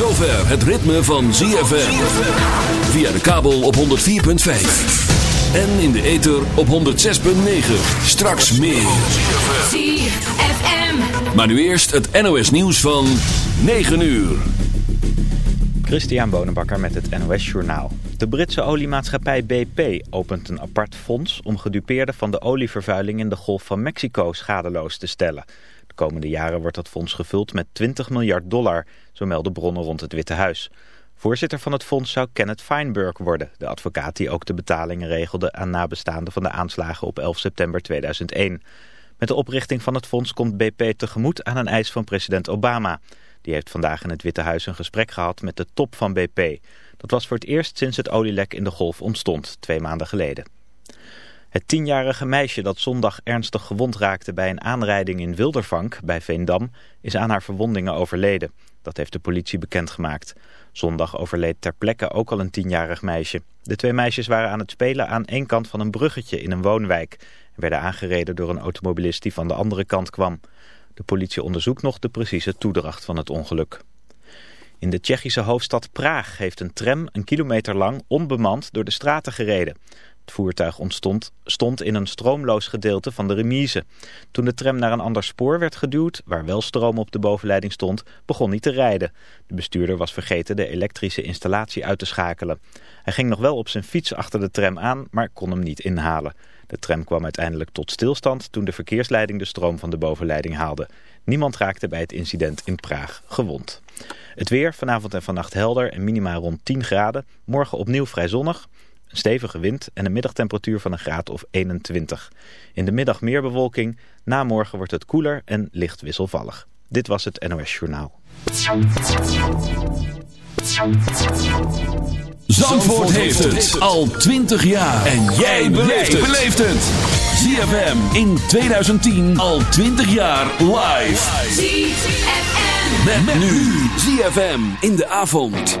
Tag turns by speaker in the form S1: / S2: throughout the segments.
S1: zover het ritme van ZFM. Via de kabel op 104.5. En in de ether op 106.9. Straks meer.
S2: ZFM.
S1: Maar nu eerst het NOS nieuws van 9 uur.
S3: Christian Bonenbakker met het NOS Journaal. De Britse oliemaatschappij BP opent een apart fonds om gedupeerden van de olievervuiling in de Golf van Mexico schadeloos te stellen. De komende jaren wordt dat fonds gevuld met 20 miljard dollar, zo melden bronnen rond het Witte Huis. Voorzitter van het fonds zou Kenneth Feinberg worden, de advocaat die ook de betalingen regelde aan nabestaanden van de aanslagen op 11 september 2001. Met de oprichting van het fonds komt BP tegemoet aan een eis van president Obama. Die heeft vandaag in het Witte Huis een gesprek gehad met de top van BP. Dat was voor het eerst sinds het olielek in de golf ontstond, twee maanden geleden. Het tienjarige meisje dat zondag ernstig gewond raakte bij een aanrijding in Wildervank bij Veendam is aan haar verwondingen overleden. Dat heeft de politie bekendgemaakt. Zondag overleed ter plekke ook al een tienjarig meisje. De twee meisjes waren aan het spelen aan één kant van een bruggetje in een woonwijk. En werden aangereden door een automobilist die van de andere kant kwam. De politie onderzoekt nog de precieze toedracht van het ongeluk. In de Tsjechische hoofdstad Praag heeft een tram een kilometer lang onbemand door de straten gereden. Voertuig ontstond, stond in een stroomloos gedeelte van de remise. Toen de tram naar een ander spoor werd geduwd, waar wel stroom op de bovenleiding stond, begon hij te rijden. De bestuurder was vergeten de elektrische installatie uit te schakelen. Hij ging nog wel op zijn fiets achter de tram aan, maar kon hem niet inhalen. De tram kwam uiteindelijk tot stilstand toen de verkeersleiding de stroom van de bovenleiding haalde. Niemand raakte bij het incident in Praag gewond. Het weer vanavond en vannacht helder en minima rond 10 graden. Morgen opnieuw vrij zonnig. Een stevige wind en een middagtemperatuur van een graad of 21. In de middag meer bewolking. Na morgen wordt het koeler en licht wisselvallig. Dit was het NOS Journaal.
S1: Zandvoort heeft het al 20 jaar. En jij beleeft het. ZFM in 2010 al 20 jaar live.
S2: ZFM.
S1: Met, met nu ZFM in de avond.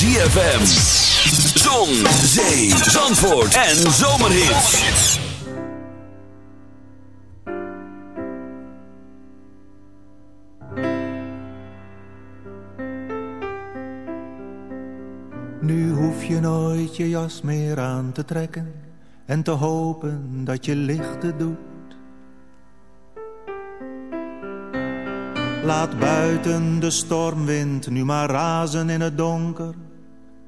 S1: ZFM. Zon, zee, zandvoort en zomerhits.
S4: Nu hoef je nooit je jas meer aan te trekken en te hopen dat je lichten doet. Laat buiten de stormwind nu maar razen in het donker,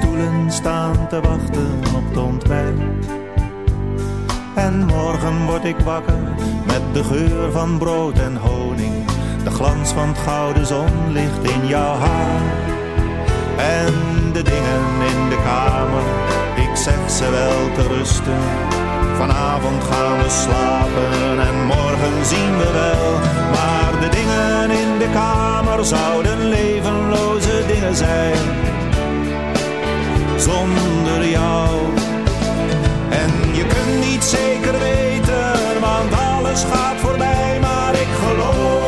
S4: stoelen staan te wachten op het ontbijt. En morgen word ik wakker met de geur van brood en honing. De glans van het gouden zonlicht in jouw haar. En de dingen in de kamer, ik zeg ze wel te rusten. Vanavond gaan we slapen en morgen zien we wel. Maar de dingen in de kamer zouden levenloze dingen zijn. Zonder jou. En je kunt niet zeker weten, want alles gaat voorbij. Maar ik geloof,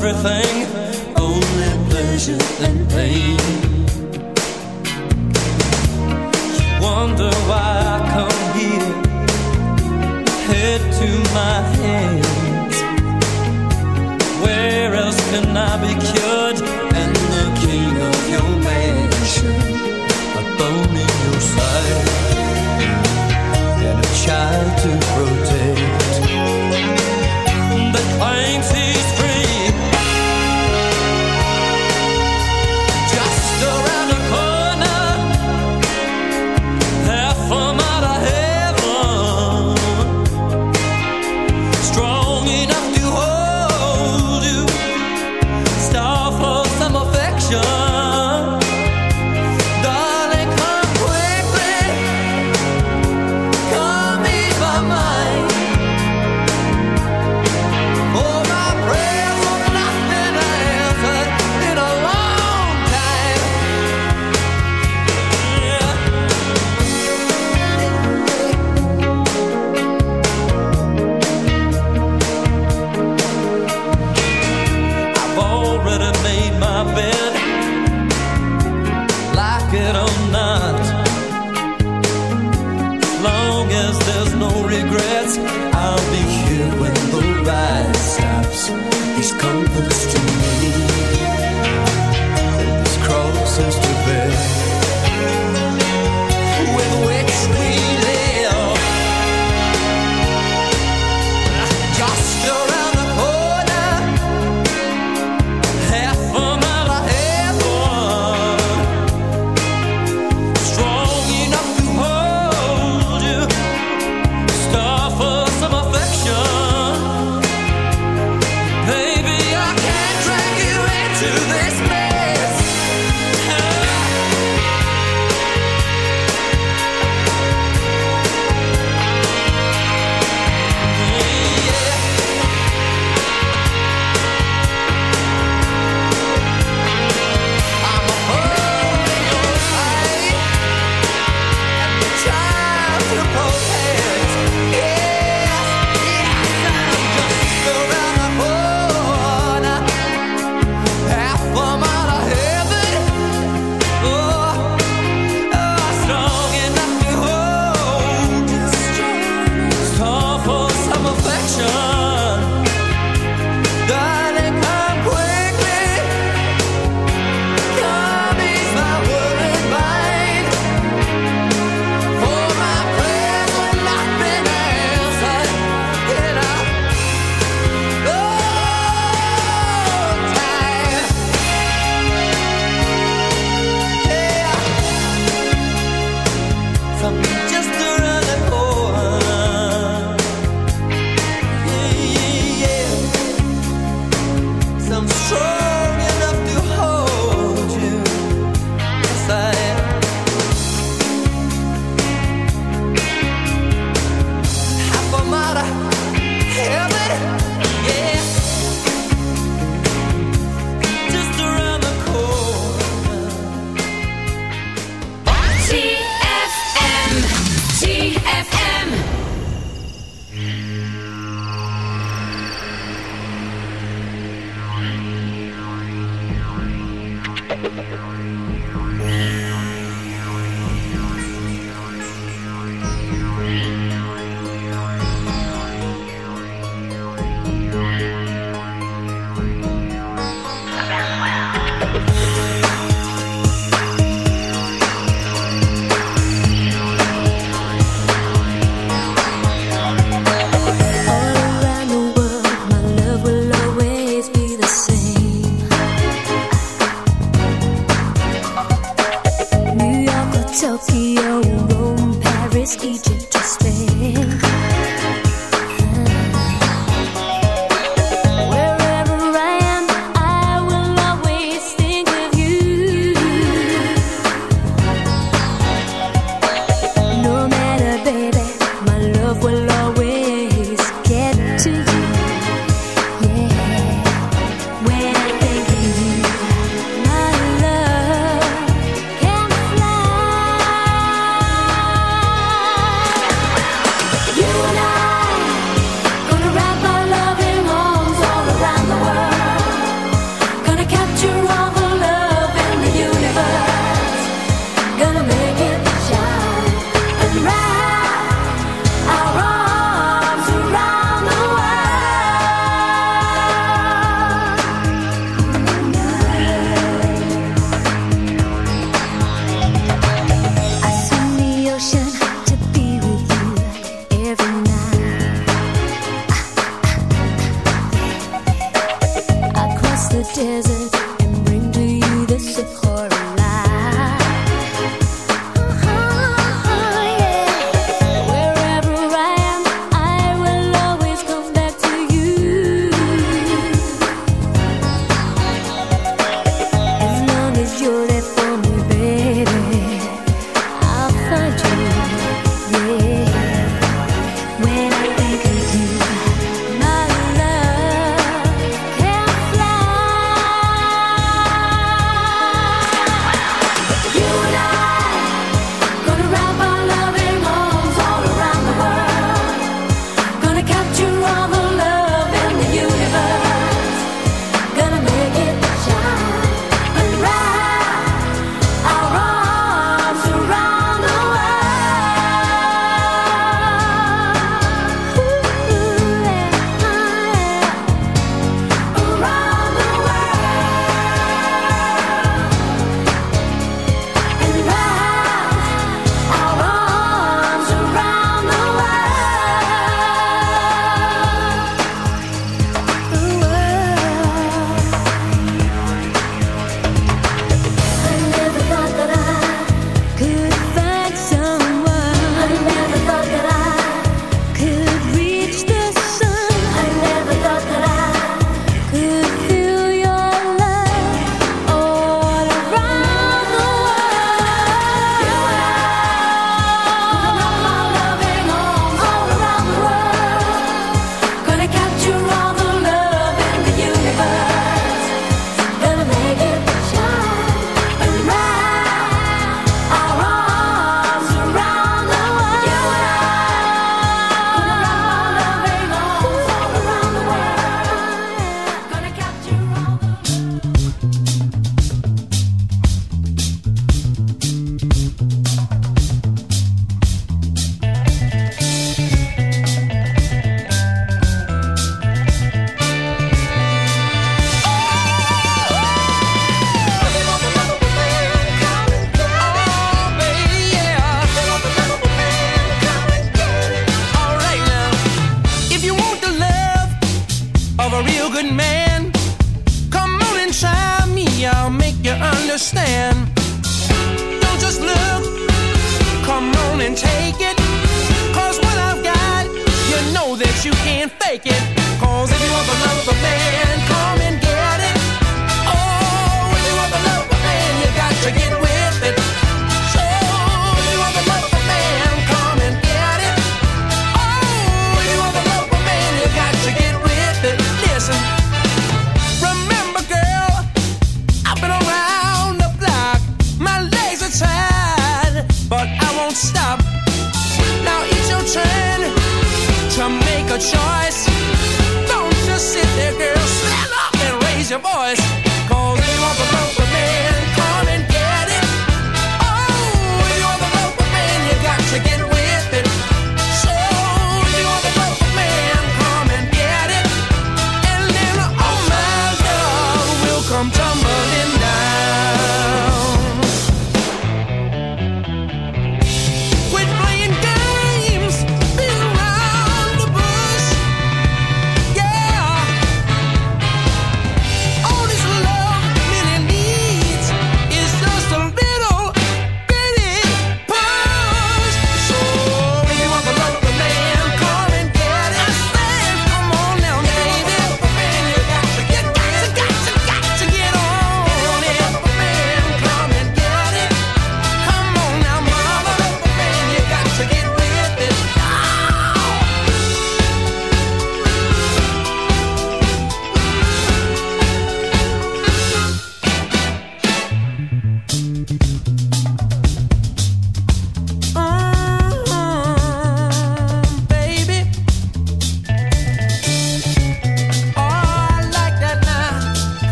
S5: everything, only pleasure and pain. You wonder why I come here, head to my hands. Where else can I be cured? And the king of your mansion, a bone in your side, and a child to protect.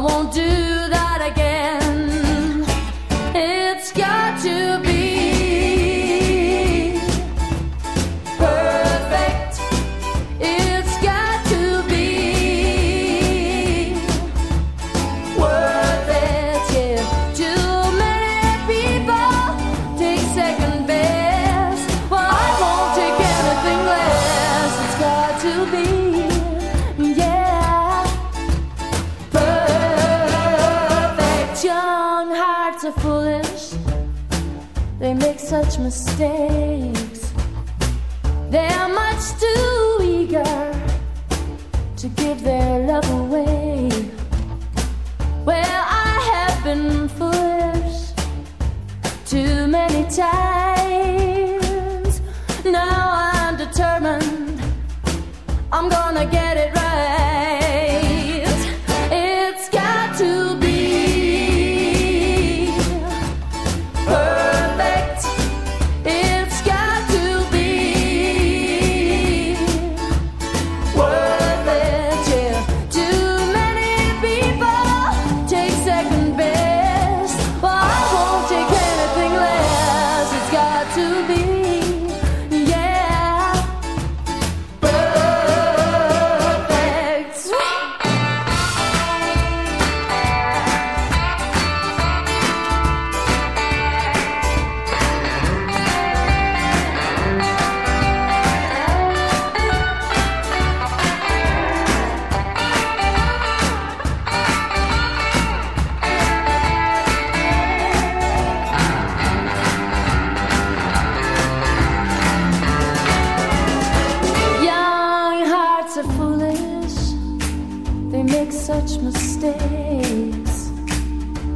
S1: won't do mistake.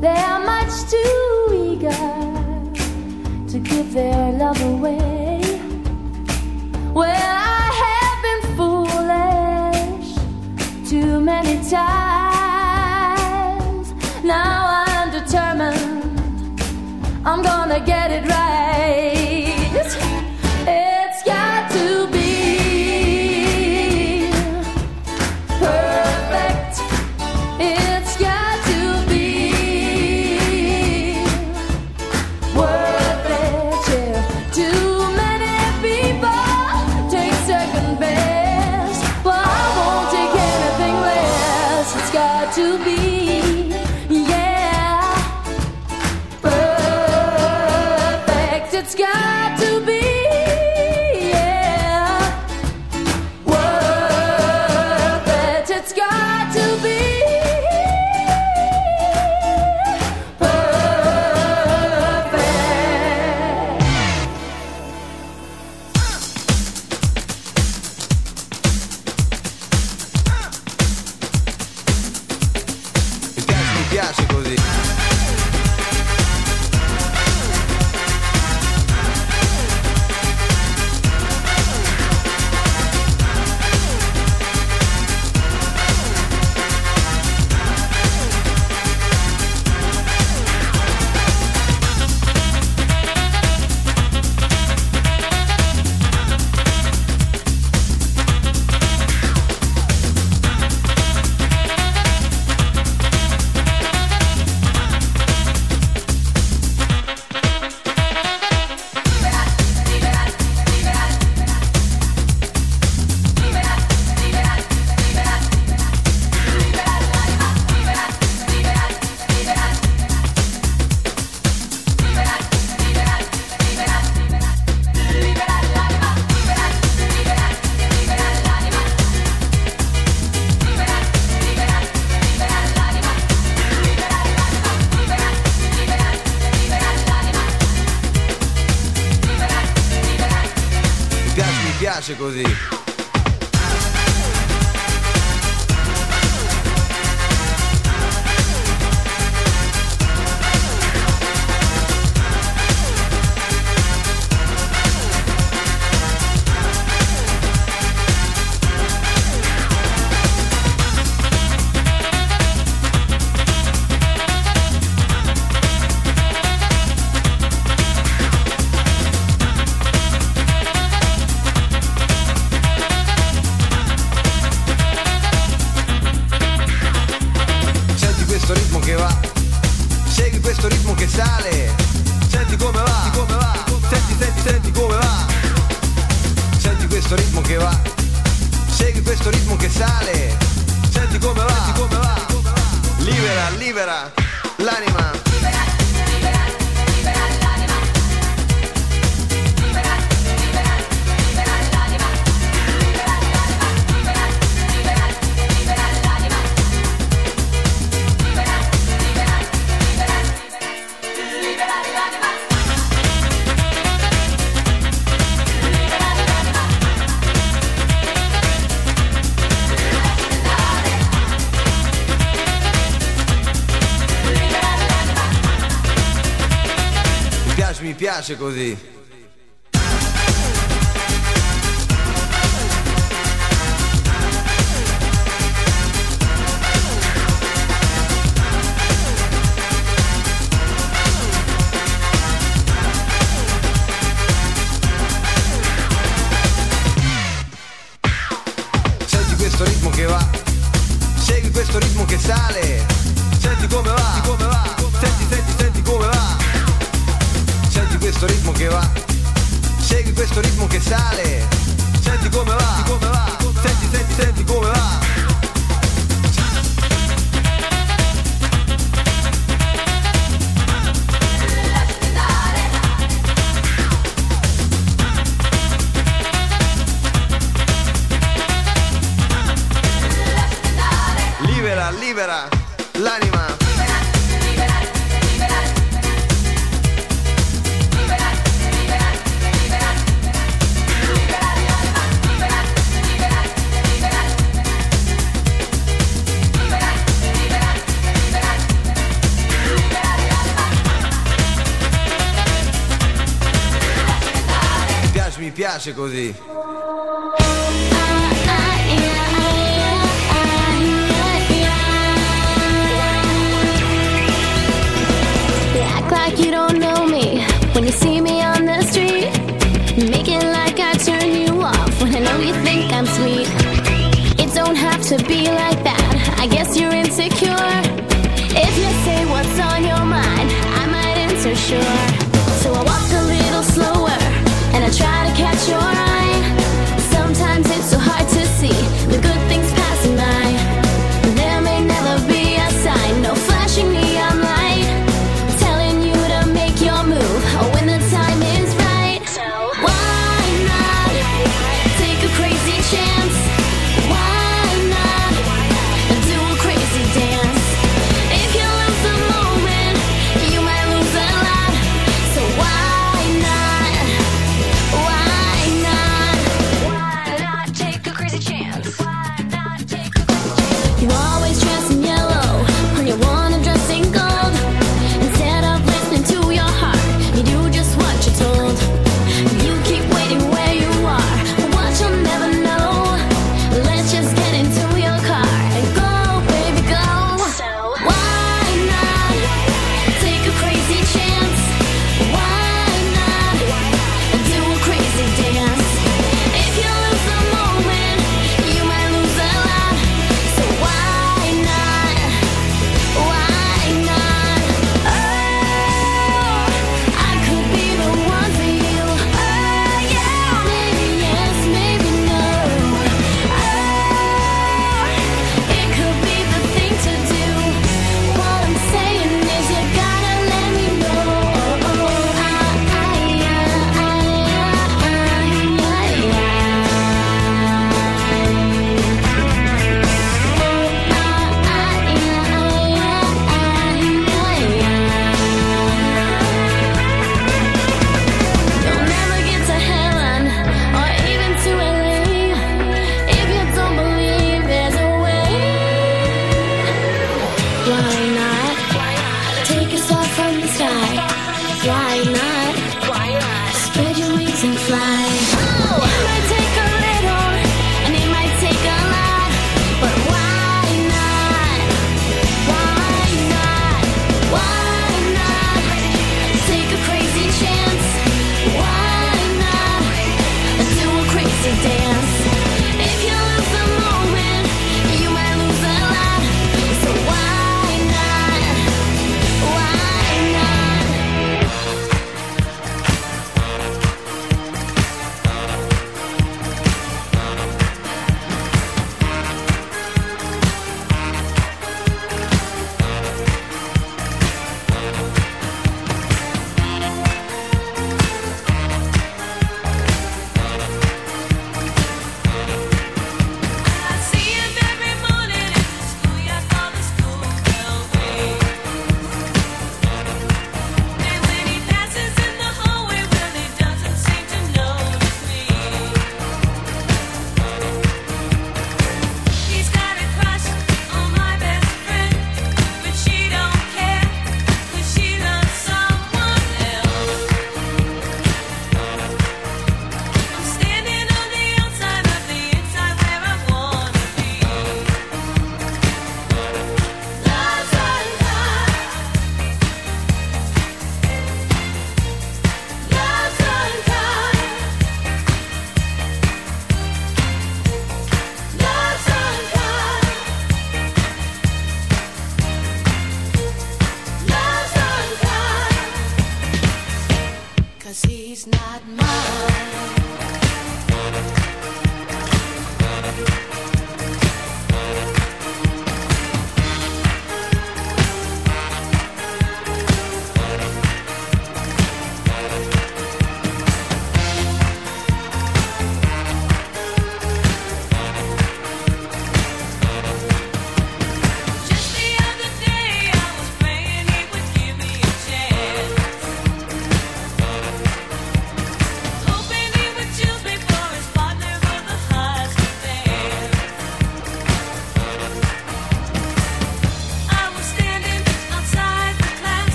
S1: They're much too eager to give their love away. Well, I have been foolish too many times.
S6: Mi piace, così.